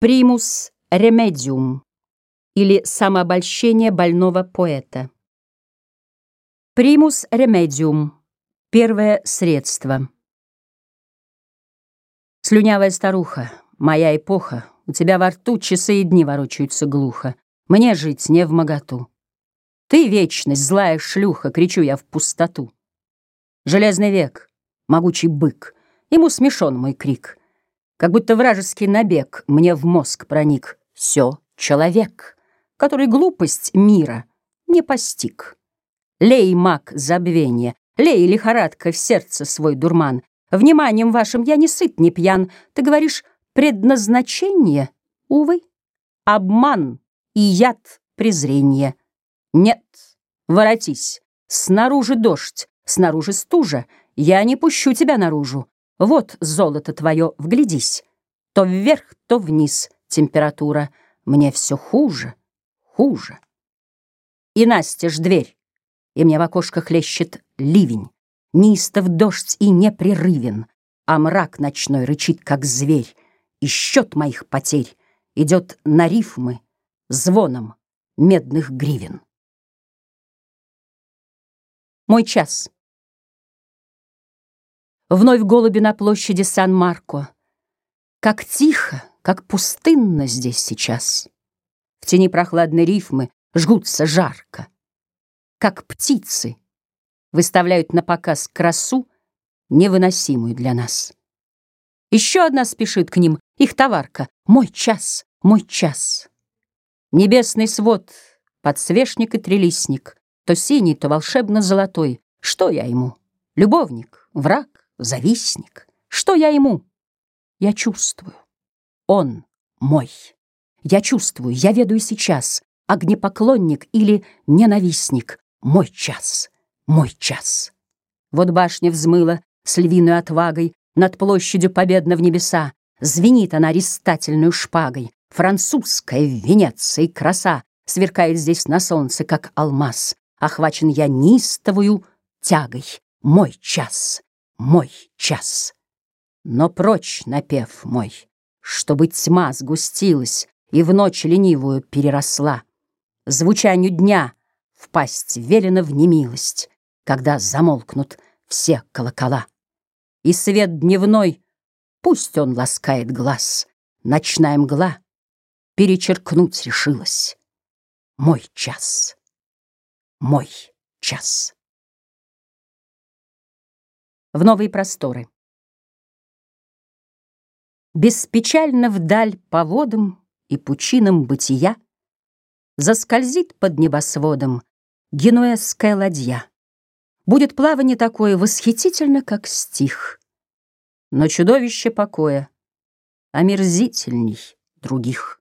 Примус ремедиум или самообольщение больного поэта. Примус ремедиум — первое средство. Слюнявая старуха, моя эпоха, у тебя во рту часы и дни ворочаются глухо. Мне жить не в моготу. Ты вечность, злая шлюха, кричу я в пустоту. Железный век, могучий бык, ему смешон мой крик — как будто вражеский набег мне в мозг проник. Все человек, который глупость мира не постиг. Лей, маг, забвение, лей, лихорадка в сердце свой дурман. Вниманием вашим я не сыт, не пьян. Ты говоришь, предназначение, увы, обман и яд презрения. Нет, воротись, снаружи дождь, снаружи стужа, я не пущу тебя наружу. Вот золото твое, вглядись. То вверх, то вниз температура. Мне все хуже, хуже. И настежь дверь, и мне в окошко хлещет ливень. Неистов дождь и непрерывен, а мрак ночной рычит, как зверь, и счет моих потерь идет на рифмы звоном медных гривен. Мой час. Вновь голуби на площади Сан-Марко. Как тихо, как пустынно здесь сейчас. В тени прохладной рифмы жгутся жарко. Как птицы выставляют на показ красу, невыносимую для нас. Еще одна спешит к ним, их товарка. Мой час, мой час. Небесный свод, подсвечник и трелисник, То синий, то волшебно-золотой. Что я ему? Любовник, враг? Завистник. Что я ему? Я чувствую. Он мой. Я чувствую, я ведаю сейчас. Огнепоклонник или ненавистник. Мой час, мой час. Вот башня взмыла с львиной отвагой Над площадью победно в небеса. Звенит она рестательную шпагой. Французская в Венеции краса Сверкает здесь на солнце, как алмаз. Охвачен я нистовую тягой. Мой час, мой час. Но прочь напев мой, чтобы тьма сгустилась и в ночь ленивую переросла. Звучанию дня впасть велено в немилость, когда замолкнут все колокола. И свет дневной, пусть он ласкает глаз, ночная мгла перечеркнуть решилась. Мой час, мой час в новые просторы. Беспечально вдаль по водам и пучинам бытия Заскользит под небосводом генуэзская ладья. Будет плавание такое восхитительно, как стих, Но чудовище покоя омерзительней других.